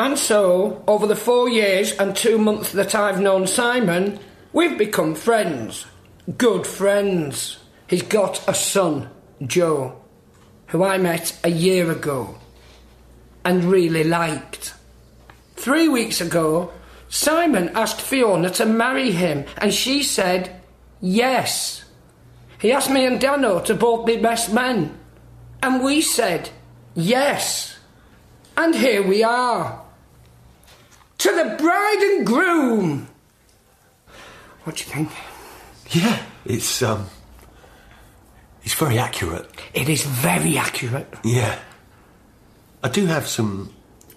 And so, over the four years and two months that I've known Simon, we've become friends. Good friends. He's got a son, Joe, who I met a year ago and really liked. Three weeks ago, Simon asked Fiona to marry him, and she said yes. He asked me and Dano to both be best men, and we said yes. And here we are. To the bride and groom. What do you think? Yeah, it's um, it's very accurate. It is very accurate. Yeah, I do have some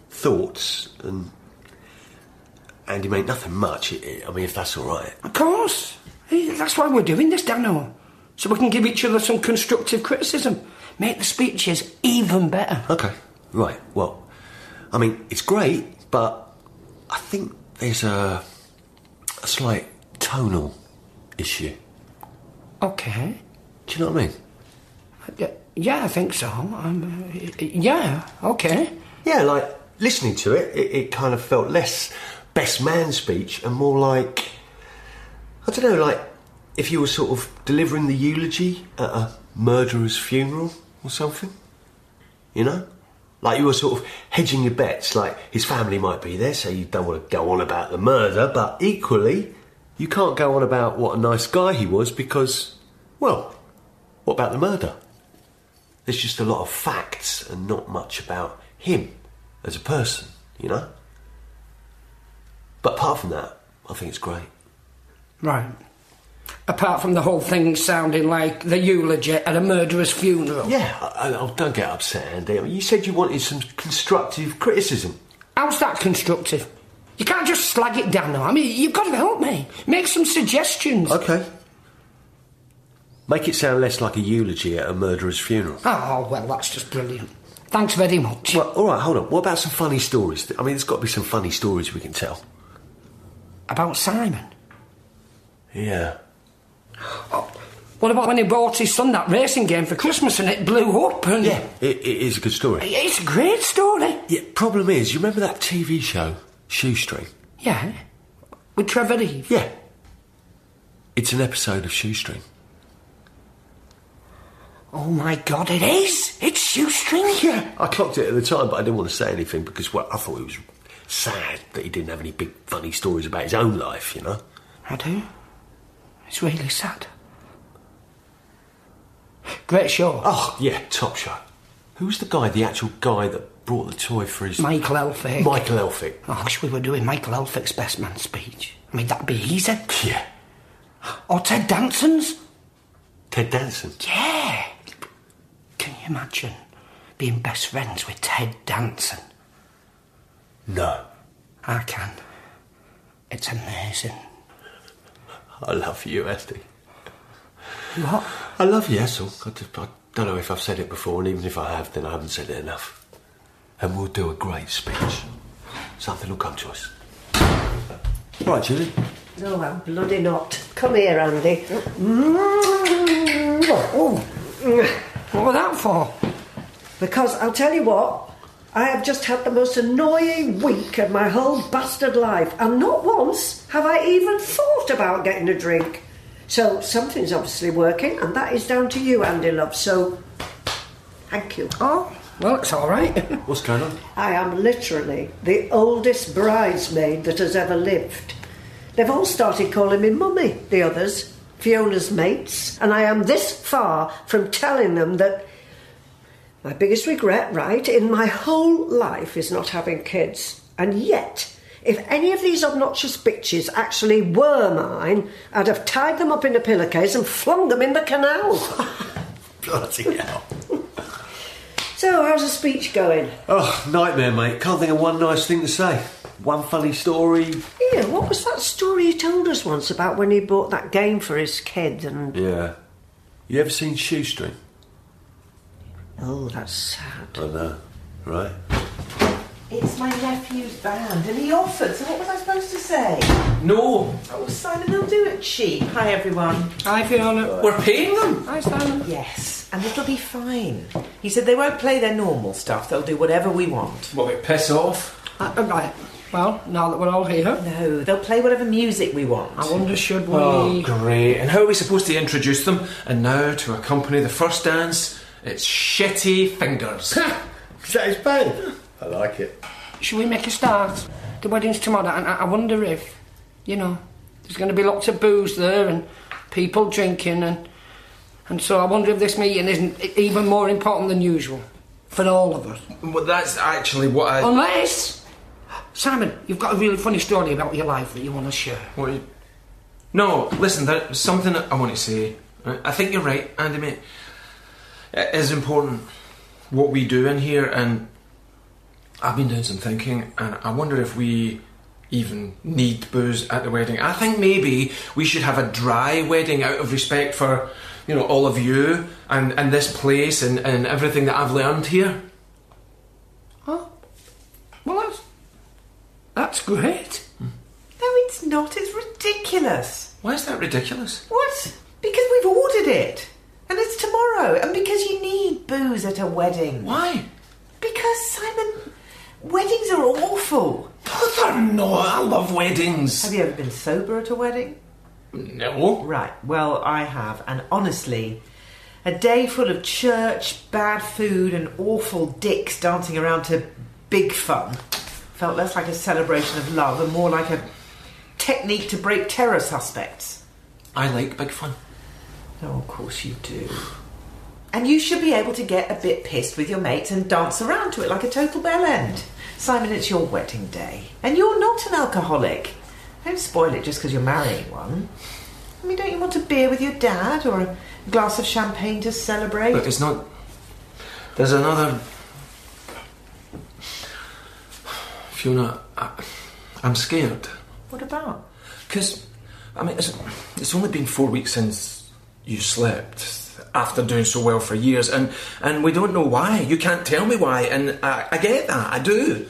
thoughts, and Andy, mate, nothing much. I mean, if that's all right. Of course. That's why we're doing this, Dano. So we can give each other some constructive criticism. Make the speeches even better. Okay, right. Well, I mean, it's great, but I think there's a a slight tonal issue. Okay. Do you know what I mean? Yeah, yeah I think so. Um, uh, yeah, okay. Yeah, like listening to it, it, it kind of felt less best man speech and more like I don't know, like if you were sort of delivering the eulogy at a murderer's funeral or something. You know? Like you were sort of hedging your bets, like his family might be there, so you don't want to go on about the murder, but equally, you can't go on about what a nice guy he was because, well, what about the murder? There's just a lot of facts and not much about him as a person, you know? But apart from that, I think it's great. Right. Apart from the whole thing sounding like the eulogy at a murderer's funeral. Yeah, I, I, oh, don't get upset, Andy. I mean, you said you wanted some constructive criticism. How's that constructive? You can't just slag it down now. I mean, you've got to help me. Make some suggestions. Okay. Make it sound less like a eulogy at a murderer's funeral. Oh, well, that's just brilliant. Thanks very much. Well, all right, hold on. What about some funny stories? I mean, there's got to be some funny stories we can tell. About Simon. Yeah. What about when he bought his son that racing game for Christmas and it blew up? And Yeah, it, it is a good story. It's a great story. Yeah, problem is, you remember that TV show, Shoestring? Yeah. With Trevor Eve. Yeah. It's an episode of Shoestring. Oh my god, it is! It's shoestring! Yeah, I clocked it at the time, but I didn't want to say anything because, well, I thought it was sad that he didn't have any big funny stories about his own life, you know? I do. It's really sad. Great show. Oh, yeah, top show. Who was the guy, the actual guy that brought the toy for his. Michael Elphick. Michael Elphick. Oh, I wish we were doing Michael Elphick's best man speech. I mean, that'd be easy. Yeah. Or Ted Danson's. Ted Danson. Yeah. Can you imagine being best friends with Ted Danson? No. I can. It's amazing. I love you, Esty. What? I love you, that's all. I, just, I don't know if I've said it before, and even if I have, then I haven't said it enough. And we'll do a great speech. Something will come to us. Right, Julie. No, I'm bloody not. Come here, Andy. Mm. Oh. What was that for? Because I'll tell you what, I have just had the most annoying week of my whole bastard life, and not once have I even thought about getting a drink. So something's obviously working, and that is down to you, Andy Love. So, thank you. Oh, well, it's all right. What's going on? I am literally the oldest bridesmaid that has ever lived. They've all started calling me Mummy, the others, Fiona's mates, and I am this far from telling them that my biggest regret, right, in my whole life is not having kids. And yet, if any of these obnoxious bitches actually were mine, I'd have tied them up in a pillowcase and flung them in the canal. Bloody hell. so, how's the speech going? Oh, nightmare, mate. Can't think of one nice thing to say. One funny story. Yeah, what was that story he told us once about when he bought that game for his kid and. Yeah. You ever seen Shoestring? Oh, that's sad. I know, right? It's my nephew's band, and he offered, so what was I supposed to say? No, Oh, Simon, they'll do it cheap. Hi, everyone. Hi, Fiona. we're paying them. Hi, Simon. Yes, and it'll be fine. He said they won't play their normal stuff, they'll do whatever we want. What, they piss off? Uh, uh, right. Well, now that we're all here, No, they'll play whatever music we want. I wonder should we. Oh, great. And how are we supposed to introduce them? And now, to accompany the first dance, it's Shitty Fingers. Sounds bad. I like it. Should we make a start? The wedding's tomorrow, and I I wonder if, you know, there's going to be lots of booze there and people drinking, and and so I wonder if this meeting isn't even more important than usual for all of us. well, that's actually what I. Unless, Simon, you've got a really funny story about your life that you want to share. What you- No, listen, there's something I want to say. I think you're right, Andy, mate. It is important what we do in here, and I've been doing some thinking, and I wonder if we even need booze at the wedding. I think maybe we should have a dry wedding out of respect for, you know, all of you and, and this place and, and everything that I've learned here. Oh, well, that's that's great. No, it's not. It's ridiculous. Why is that ridiculous? What? Because we've ordered it. And. And because you need booze at a wedding. Why? Because, Simon, weddings are awful. They're not. I love weddings. Have you ever been sober at a wedding? No. Right, well, I have. And honestly, a day full of church, bad food, and awful dicks dancing around to big fun felt less like a celebration of love and more like a technique to break terror suspects. I like big fun. Oh, of course you do. And you should be able to get a bit pissed with your mates and dance around to it like a total bell end. Simon, it's your wedding day. And you're not an alcoholic. Don't spoil it just because you're marrying one. I mean, don't you want a beer with your dad or a glass of champagne to celebrate? But it's not. There's another. Fiona, I, I'm scared. what about? Because, I mean, it's, it's only been four weeks since you slept after doing so well for years, and, and we don't know why. You can't tell me why, and I, I get that, I do.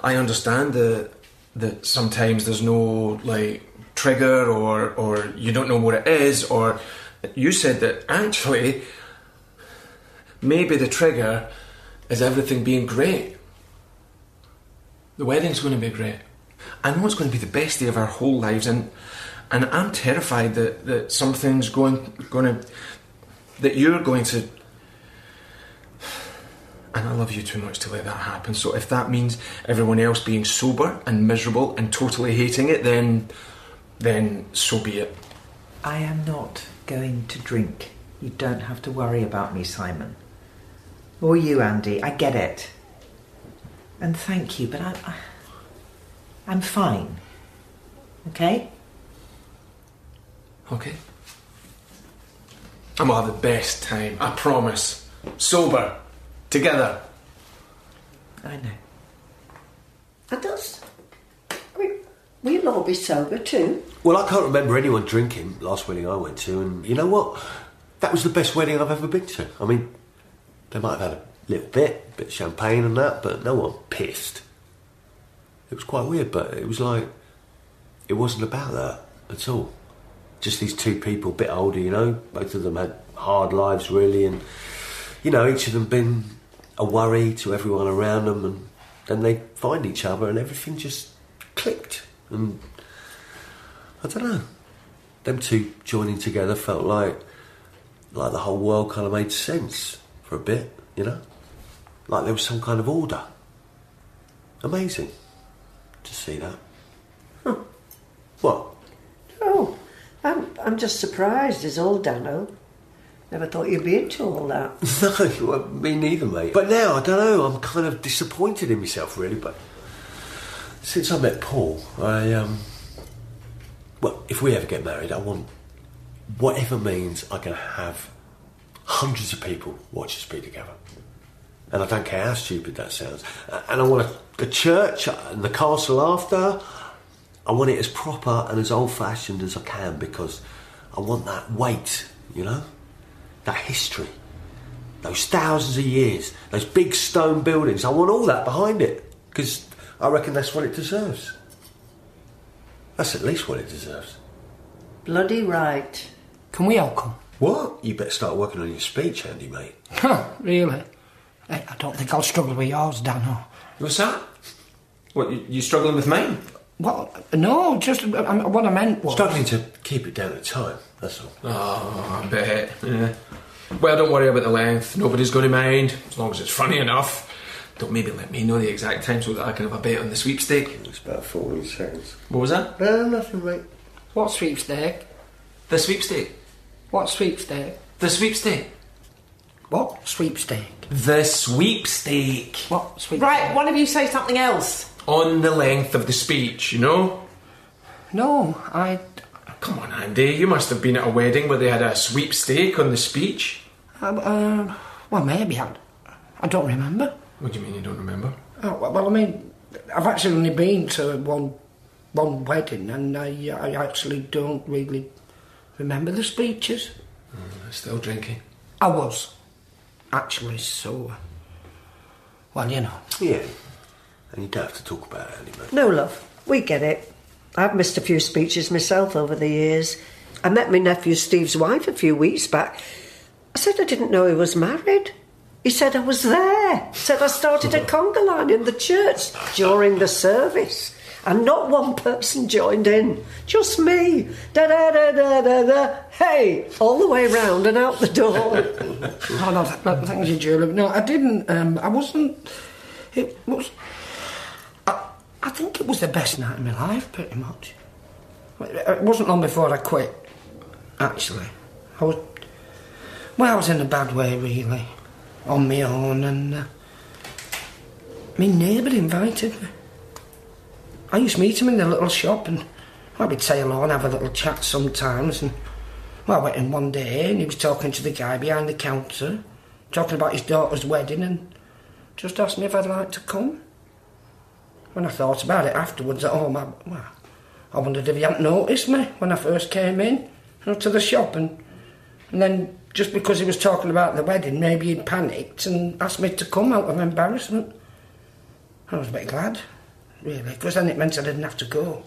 I understand that, that sometimes there's no, like, trigger, or, or you don't know what it is, or you said that actually maybe the trigger is everything being great. The wedding's going to be great. I know it's going to be the best day of our whole lives, and and I'm terrified that, that something's going going to that you're going to. And I love you too much to let that happen. So if that means everyone else being sober and miserable and totally hating it, then then so be it. I am not going to drink. You don't have to worry about me, Simon. Or you, Andy. I get it. And thank you, but I, I, I'm fine. Okay? Okay. And we'll have the best time. I promise. Sober, together. I know. And us. We, we'll all be sober too. Well, I can't remember anyone drinking last wedding I went to, and you know what? That was the best wedding I've ever been to. I mean, they might have had a little bit, bit of champagne and that, but no one pissed. It was quite weird, but it was like it wasn't about that at all. Just these two people, a bit older, you know. Both of them had hard lives, really, and you know, each of them been a worry to everyone around them, and then they find each other, and everything just clicked. And I don't know. Them two joining together felt like like the whole world kind of made sense for a bit, you know? Like there was some kind of order. Amazing to see that. What? I'm, just surprised, is all, Dano. Never thought you'd be into all that. No, well, me neither, mate. But now, I don't know, I'm kind of disappointed in myself, really. But since I met Paul, I, um. Well, if we ever get married, I want whatever means I can have hundreds of people watch us be together. And I don't care how stupid that sounds. And I want a, a church and the castle after. I want it as proper and as old fashioned as I can because I want that weight, you know? That history. Those thousands of years. Those big stone buildings. I want all that behind it because I reckon that's what it deserves. That's at least what it deserves. Bloody right. Can we all come? What? You better start working on your speech, Andy, mate. Huh, really? I, I don't think I'll struggle with yours, Dano. What's that? What, you, you struggling with mine? Well, no, just um, what I meant was. Struggling to keep it down to time, that's all. Oh, I bet. Yeah. Well, don't worry about the length. Nobody's going to mind, as long as it's funny enough. Don't maybe let me know the exact time so that I can have a bet on the sweepstake. It's about 14 seconds. What was that? No, nothing, mate. What sweepstake? The sweepstake. What sweepstake? The sweepstake. What sweepstake? The sweepstake. What sweepstake? Right, one of you say something else. On the length of the speech, you know? No, I. Come on, Andy. You must have been at a wedding where they had a sweepstake on the speech. Um, uh, well, maybe I. I don't remember. What do you mean you don't remember? Oh, well, well, I mean, I've actually only been to one one wedding, and I, I actually don't really remember the speeches. Still drinking. I was actually so. Well, you know. Yeah. And you don't have to talk about it anymore. No, love, we get it. I've missed a few speeches myself over the years. I met my nephew Steve's wife a few weeks back. I said I didn't know he was married. He said I was there. Said I started a conga line in the church during the service. And not one person joined in. Just me. Da da da da da da. Hey! All the way round and out the door. Oh, no, th- th- thank you, Julie. No, I didn't. Um, I wasn't. It was. I, I think it was the best night of my life, pretty much. It wasn't long before I quit, actually. I was. Well, I was in a bad way, really. On my own, and. Uh, my neighbour invited me. I used to meet him in the little shop, and well, we'd say hello and have a little chat sometimes, and. Well, I went in one day and he was talking to the guy behind the counter, talking about his daughter's wedding, and just asked me if I'd like to come. When I thought about it afterwards at home, I, well, I wondered if he hadn't noticed me when I first came in you know, to the shop, and, and then just because he was talking about the wedding, maybe he'd panicked and asked me to come out of embarrassment. I was a bit glad, really, because then it meant I didn't have to go.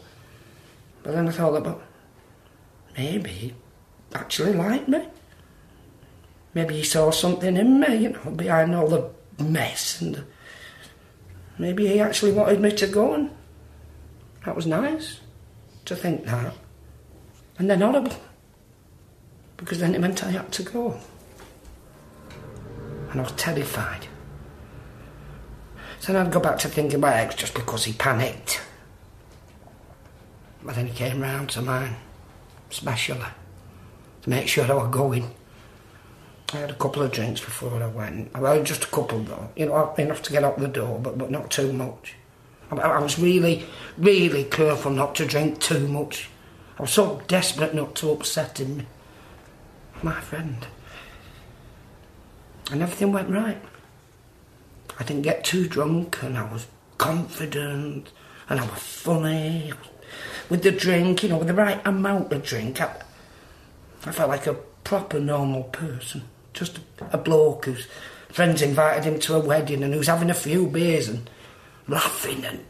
But then I thought about maybe he actually liked me. Maybe he saw something in me, you know, behind all the mess, and maybe he actually wanted me to go, and that was nice to think that. And then horrible, because then it meant I had to go. And I was terrified. So then I'd go back to thinking my ex just because he panicked. But then he came round to mine, specially, to make sure I was going. I had a couple of drinks before I went. Well, just a couple though, you know, enough to get out the door, but, but not too much. I, I was really, really careful not to drink too much. I was so desperate not to upset him. My friend. And everything went right. I didn't get too drunk and I was confident and I was funny. With the drink, you know, with the right amount of drink, I, I felt like a proper normal person. Just a, bloke whose friends invited him to a wedding and who's having a few beers and laughing and.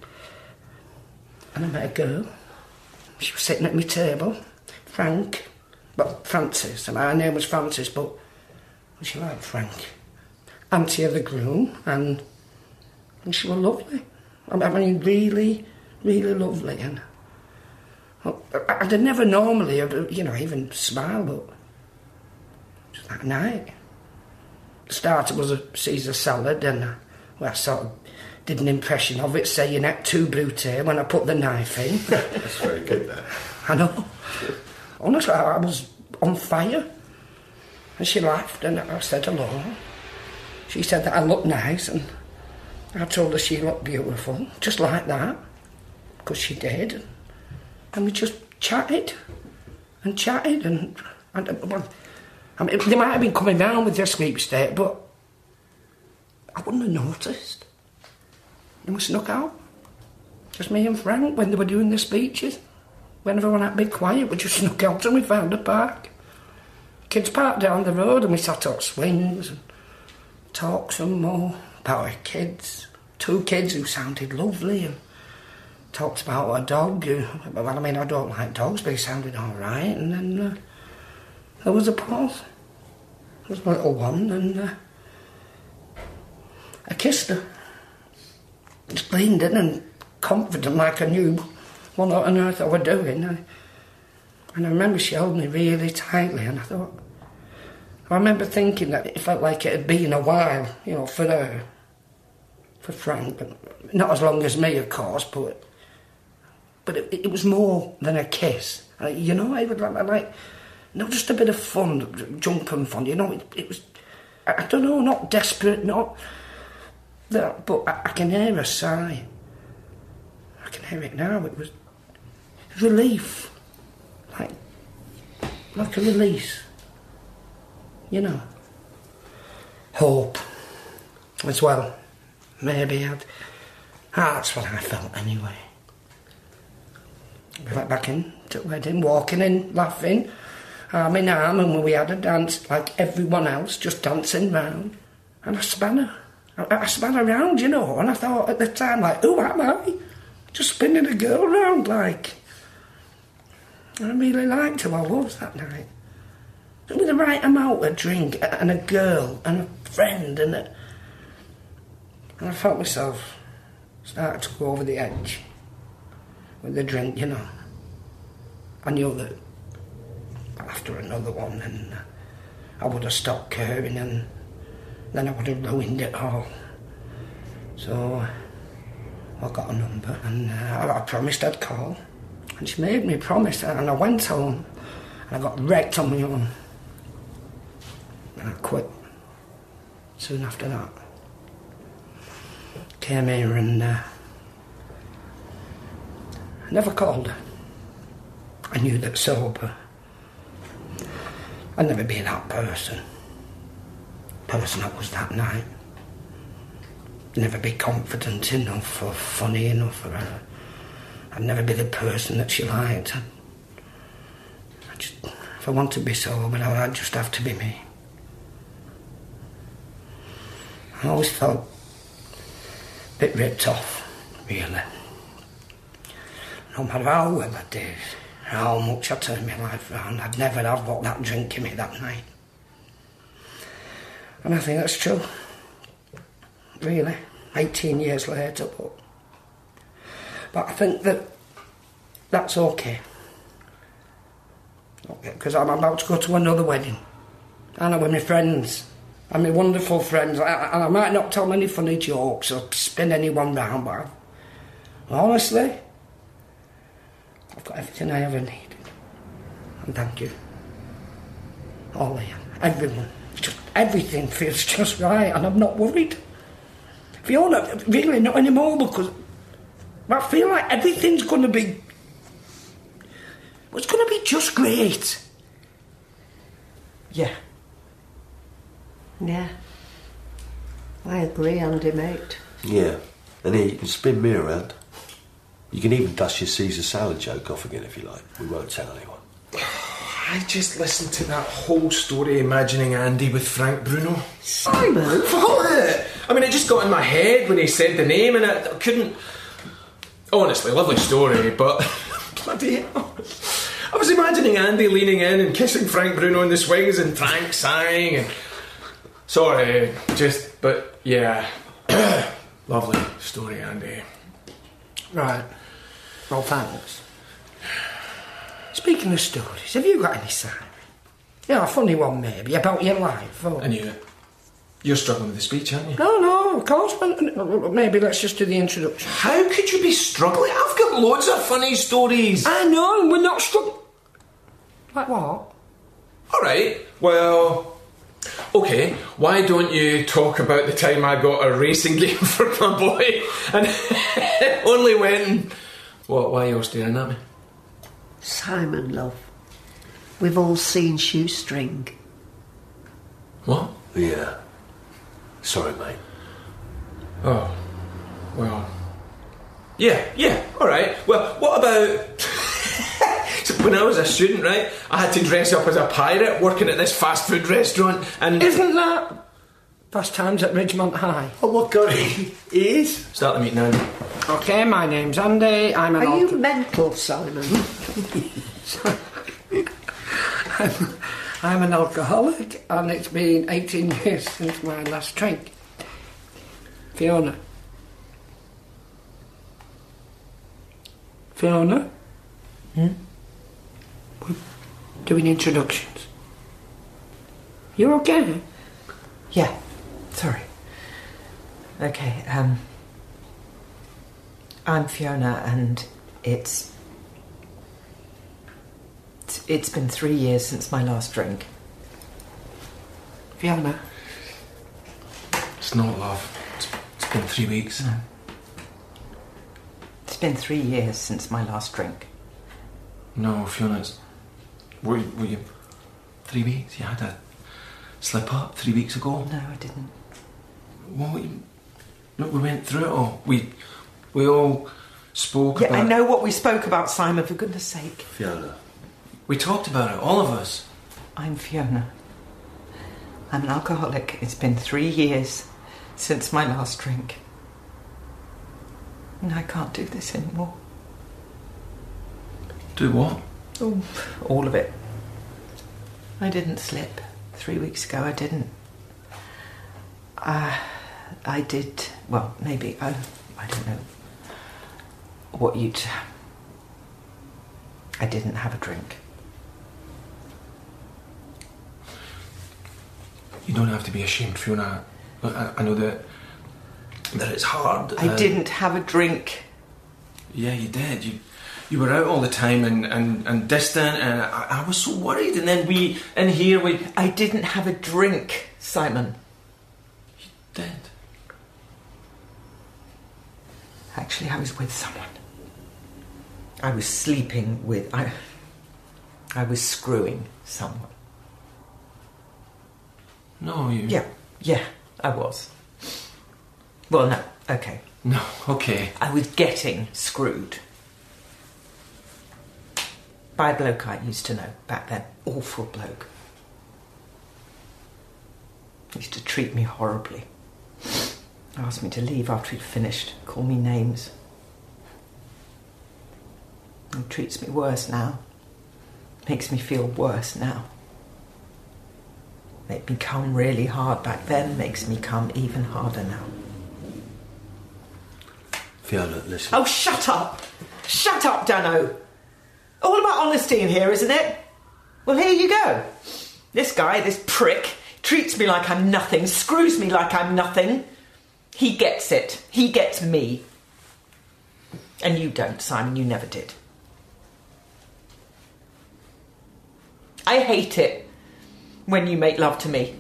And I met a girl. She was sitting at my table, Frank, but Francis, and her name was Francis, but she liked Frank. Auntie of the groom, and, and she was lovely. I mean, really, really lovely. And I'd never normally, you know, even smile, but just that night. The starter was a Caesar salad, and I, well, I sort of did an impression of it, saying et tu Brute when I put the knife in. That's very good, that. I know. Honestly, I was on fire. And she laughed, and I said hello. She said that I looked nice, and I told her she looked beautiful, just like that, because she did. And we just chatted and chatted, and, and well, I mean, they might have been coming down with their sweepstake, but I wouldn't have noticed. They were snuck out. Just me and Frank when they were doing the speeches. When everyone had to be quiet, we just snuck out and we found a park. Kids parked down the road and we sat on swings and talked some more about our kids. Two kids who sounded lovely and talked about a dog well, I mean, I don't like dogs, but he sounded alright. And then uh, there was a pause. There was a little one and uh, I kissed her. Just leaned in and confident like I knew what on earth I was doing. And, and I remember she held me really tightly, and I thought, I remember thinking that it felt like it had been a while, you know, for her, for Frank, not as long as me, of course, but but it, it was more than a kiss. Uh, you know, it was like, like not just a bit of fun, drunken fun. You know, it, it was I, I don't know, not desperate, not but I, I can hear a sigh. I can hear it now. It was relief, like like a release. You know, hope as well. Maybe I'd. Ah, that's what I felt anyway. We went back in to the wedding, walking in, laughing, arm in arm, and we had a dance like everyone else, just dancing round. And I span her. I, I span her round, you know, and I thought at the time, like, who am I? Just spinning a girl round, like. I really liked who I was that night. With the right amount of drink, and a girl, and a friend, and a. And I felt myself start to go over the edge with the drink, you know. I knew that after another one, and I would have stopped caring, and then I would have ruined it all. So I got a number, and uh, I promised I'd call, and she made me promise, and I went home, and I got wrecked on my own, and I quit soon after that. Came here and uh, never called. I knew that sober. I'd never be that person. Person I was that night. Never be confident enough or funny enough for her. Uh, I'd never be the person that she liked. I just, if I want to be sober, I'd just have to be me. I always felt a bit ripped off, really. No matter how well I did, how much I turned my life around, I'd never have got that drink in me that night. And I think that's true. Really. 18 years later, but. But I think that that's okay. Okay, because I'm about to go to another wedding. And I'm with my friends. And my wonderful friends. I- And I might not tell many funny jokes or spin anyone round, but I've- honestly, I've got everything I ever needed. And thank you. All of you. Everyone. Just everything feels just right and I'm not worried. Fiona, really not anymore because I feel like everything's going to be. It's going to be just great. Yeah. Yeah. I agree, Andy, mate. Yeah. And here you can spin me around. You can even dust your Caesar salad joke off again if you like. We won't tell anyone. I just listened to that whole story imagining Andy with Frank Bruno. Simon? What? It? I mean, it just got in my head when he said the name, and I, I couldn't. Honestly, lovely story, but bloody hell. I was imagining Andy leaning in and kissing Frank Bruno in the swings, and Frank sighing. And sorry, just but yeah, lovely story, Andy. Right. Well, thanks. Speaking of stories, have you got any, Simon? Yeah, a funny one maybe, about your life. Or... I knew it. You're struggling with the speech, aren't you? No, no, of course, but maybe let's just do the introduction. How could you be struggling? I've got loads of funny stories. I know, we're not struggling. Like what? All right. Well, okay. Why don't you talk about the time I got a racing game for my boy and only when. What? Why are you all staring at me? Simon, love. We've all seen Shoestring. What? Yeah. Sorry, mate. Oh, well. Yeah, yeah. All right. Well, what about? So when I was a student, right, I had to dress up as a pirate working at this fast food restaurant, and Isn't that Fast Times at Ridgemont High? Oh my god, he is? start the meeting now. Okay, my name's Andy. I'm an Are you alco- mental, Simon? I'm an alcoholic, and it's been 18 years since my last drink. Fiona. Fiona? Hmm? We're doing introductions. You're okay? Yeah, sorry. Okay, um. I'm Fiona, and it's. it's- It's been three years since my last drink. Fiona? It's not love. It's, it's been three weeks. It's been three years since my last drink. No, Fiona, it's. Were, you- were you. Three weeks? You had a slip up three weeks ago? No, I didn't. Well, we, look, we went through it all. We, we all spoke Yeah, about I know what we spoke about, Simon, for goodness sake. Fiona. We talked about it, all of us. I'm Fiona. I'm an alcoholic. It's been three years since my last drink. And I can't do this anymore. Do what? Oh, all of it. I didn't slip. Three weeks ago, I didn't. Uh, I did. Well, maybe. I, I don't know. What you'd. I didn't have a drink. You don't have to be ashamed, Fiona. I, I know that that it's hard. I uh, didn't have a drink. Yeah, you did. You you were out all the time and, and, and distant, and I, I was so worried. And then we in here we I didn't have a drink, Simon. You did. Actually, I was with someone. I was sleeping with. I. I was screwing someone. No, you. Yeah, yeah, I was. Well, no, okay. No. Okay. I was getting screwed. By a bloke I used to know back then. Awful bloke. Used to treat me horribly. Asked me to leave after he'd finished, call me names. He treats me worse now. Makes me feel worse now. Made me come really hard back then, makes me come even harder now. Fiona, listen. Oh, shut up! Shut up, Dano! All about honesty in here, isn't it? Well, here you go. This guy, this prick, treats me like I'm nothing, screws me like I'm nothing. He gets it. He gets me. And you don't, Simon, you never did. I hate it when you make love to me.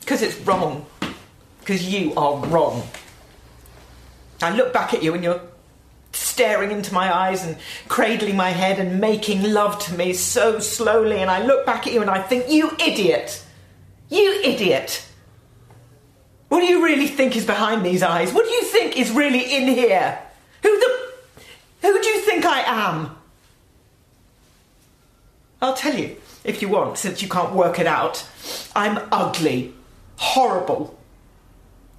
Because it's wrong. Because you are wrong. I look back at you and you're staring into my eyes and cradling my head and making love to me so slowly. And I look back at you and I think, you idiot! You idiot! What do you really think is behind these eyes? What do you think is really in here? Who the. Who do you think I am? I'll tell you if you want, since you can't work it out. I'm ugly, horrible,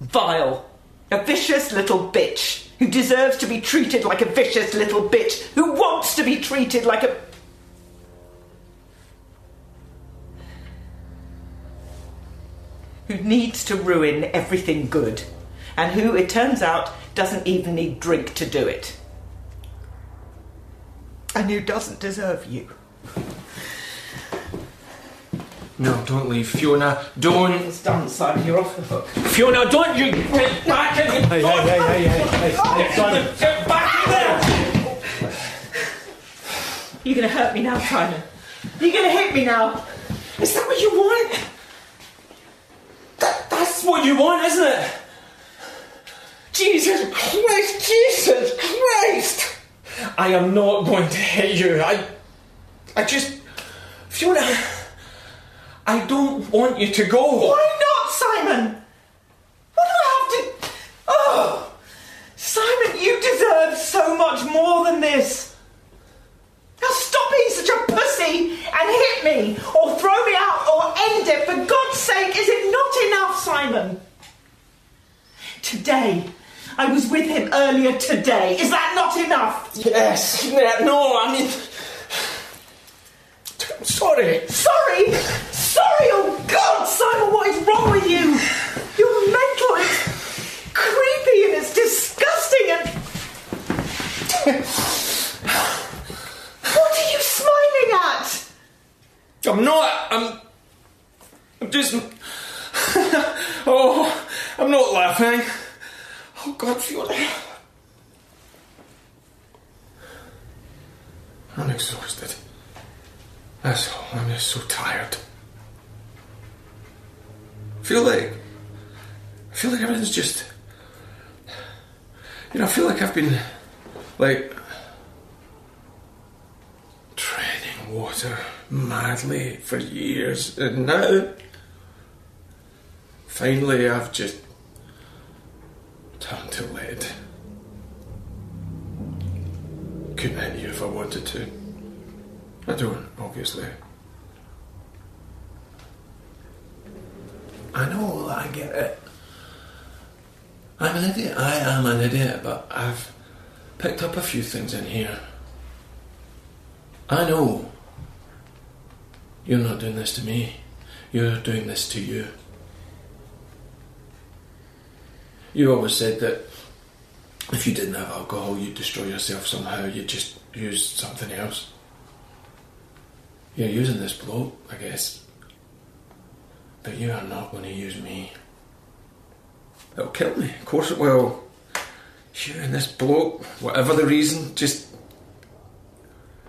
vile, a vicious little bitch who deserves to be treated like a vicious little bitch who wants to be treated like a. who needs to ruin everything good, and who, it turns out, doesn't even need drink to do it. And who doesn't deserve you. No, don't leave, Fiona. Don't. It's done, Simon, you're off the hook. Fiona, don't you get back in. Hey, hey, hey, hey, hey, hey, hey, Simon. Get back in there. You're gonna hurt me now, Simon. You're gonna hit me now. Is that what you want? That, that's what you want, isn't it? Jesus Christ, Jesus Christ! I am not going to hit you. I. I just. Fiona. I don't want you to go. Why not, Simon? What do I have to. Oh! Simon, you deserve so much more than this. Now stop being such a pussy and hit me, or throw me out, or end it. For God's sake, is it not enough, Simon? Today. I was with him earlier today. Is that not enough? Yes. Yeah, No, I mean. I'm sorry. Sorry! sorry, oh God, Simon, what is wrong with you? You're mental, it's creepy and it's disgusting and. what are you smiling at? I'm not. I'm. I'm just. oh, I'm not laughing. Oh God, Fiona. I'm exhausted. That's all. I'm just so tired. I feel like. I feel like everything's just. You know, I feel like I've been. Like. treading water madly for years, and now. Finally, I've just. turned to lead. Couldn't hit you if I wanted to. I don't, obviously. I know that I get it. I'm an idiot. I am an idiot, but I've picked up a few things in here. I know you're not doing this to me. You're doing this to you. You always said that if you didn't have alcohol, you'd destroy yourself somehow. You'd just use something else. You're using this bloke, I guess. But you are not going to use me. It'll kill me. Of course it will. You and this bloke, whatever the reason, just.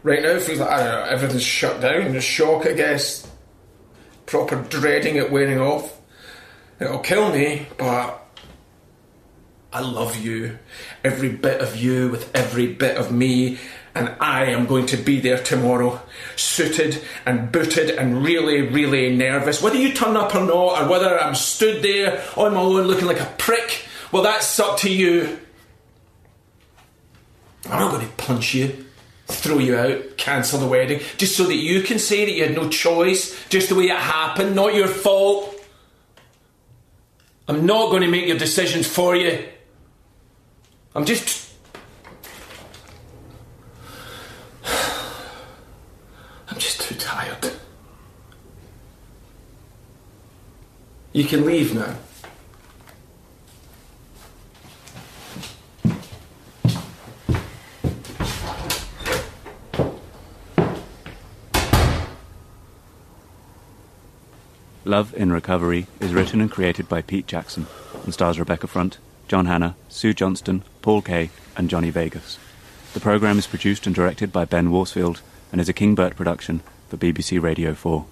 Right now, feels like I don't know, everything's shut down. The shock, I guess. Proper dreading it wearing off. It'll kill me, but. I love you. Every bit of you with every bit of me. And I am going to be there tomorrow, suited and booted and really, really nervous. Whether you turn up or not, or whether I'm stood there on my own looking like a prick, well, that's up to you. I'm not going to punch you, throw you out, cancel the wedding, just so that you can say that you had no choice, just the way it happened, not your fault. I'm not going to make your decisions for you. I'm just. I'm just too tired. You can leave now. Love in Recovery is written and created by Pete Jackson and stars Rebecca Front, John Hannah, Sue Johnston, Paul Kaye, and Johnny Vegas. The programme is produced and directed by Ben Worsfield and is a King Burt production for BBC Radio 4.